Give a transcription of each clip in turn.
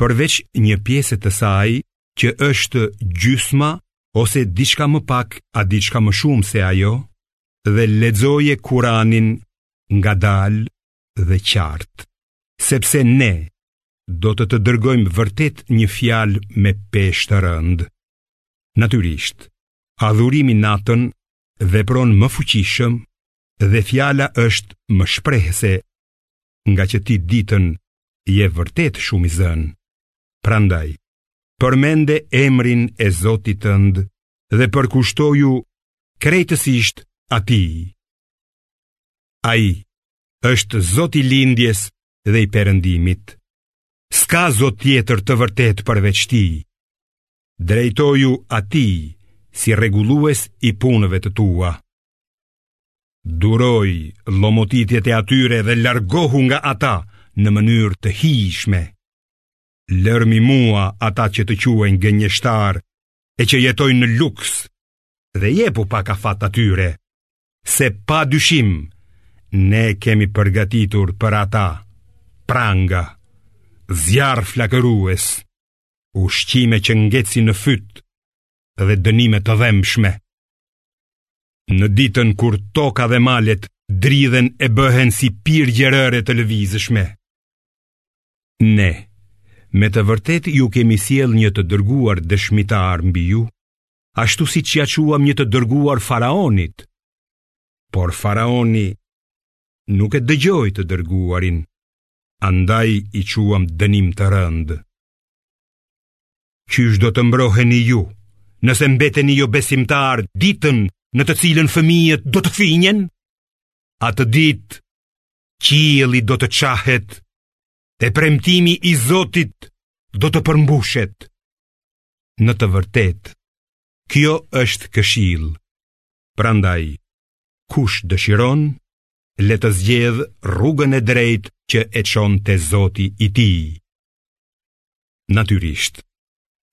përveç një pjese të saj që është gjysma ose diçka më pak a diçka më shumë se ajo dhe lexoje Kur'anin ngadalë dhe qartë sepse ne do të të dërgojmë vërtet një fjalë me peshë të rëndë natyrisht adhurimi natën vepron më fuqishëm dhe fjala është më shprehëse ngaqë ti ditën je vërtet shumë i zënë. Prandaj, përmende emrin e Zotit tënd dhe përkushtoju krejtësisht atij. Ai është Zoti i lindjes dhe i perëndimit. S'ka zot tjetër të vërtetë përveç tij. Drejtoju atij si rregullues i punëve të tua. Duroji llomotitjet e atyre dhe largohu nga ata në mënyrë të hijshme. Lërmi mua ata që të quajnë gënjeshtar e që jetojnë në luks dhe jepu pak afat atyre, se pa dyshim ne kemi përgatitur për ata pranga, zjarr flakërues, ushqime që ngecin në fyt dhe dënime të dhembshme. Në ditën kur toka dhe malet dridhen e bëhen si pirgje rëre të lëvizshme. Ne, me të vërtetë ju kemi sjellë një të dërguar dëshmitar mbi ju, ashtu siç ia çuam një të dërguar faraonit, por faraoni nuk e dëgjoi të dërguarin, andaj i çuam dënim të rëndë. Qysh do të mbroheni ju, nëse mbeteni jobesimtarë ditën në të cilën fëmijët do të thinjen? Atë ditë, qielli do të çahet, e premtimi i Zotit do të përmbushet. Në të vërtetë, kjo është këshillë. Prandaj, kush dëshiron, le të zgjedhë rrugën e drejtë që e çon te Zoti i tij. Natyrisht,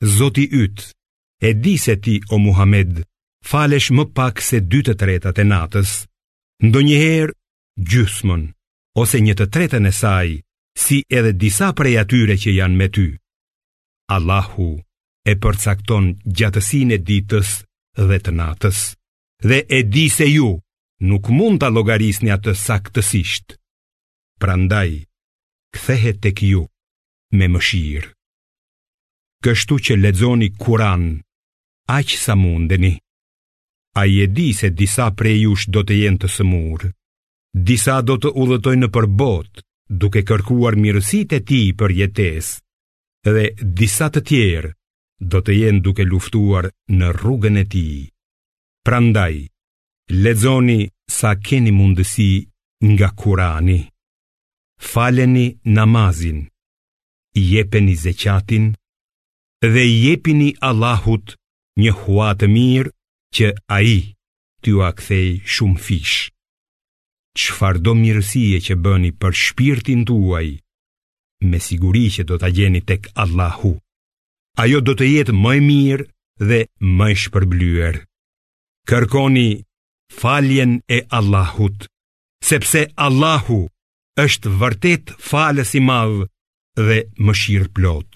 Zoti yt e di se ti o Muhammed falesh më pak se dy të tretat e natës, ndonjëherë gjysmën ose një të tretën e saj, si edhe disa prej atyre që janë me ty. Allahu e përcakton gjatësinë e ditës dhe të natës, dhe e di se ju nuk mund ta llogarisni atë saktësisht. prandaj kthehet tek ju me mëshirë. Kështu që lexoni Kur'an aq sa mundeni. Ai e di se disa prej jush do të jenë të sëmurë, disa do të udhëtojnë nëpër botë duke kërkuar mirësitë e tij për jetesë, dhe disa të tjerë do të jenë duke luftuar në rrugën e tij. Prandaj, Lexoni sa keni mundësi nga Kurani. Faleni namazin, jepeni zeqatin dhe jepini Allahut një hua të mirë që ai t'jua kthejë shumëfish. Çfarëdo mirësie që bëni për shpirtin tuaj, me siguri që do ta gjeni tek Allahu. Ajo do të jetë më e mirë dhe më e shpërblyer. Kërkoni faljen e Allahut, sepse Allahu është vërtet falës i madh dhe mëshirëplotë.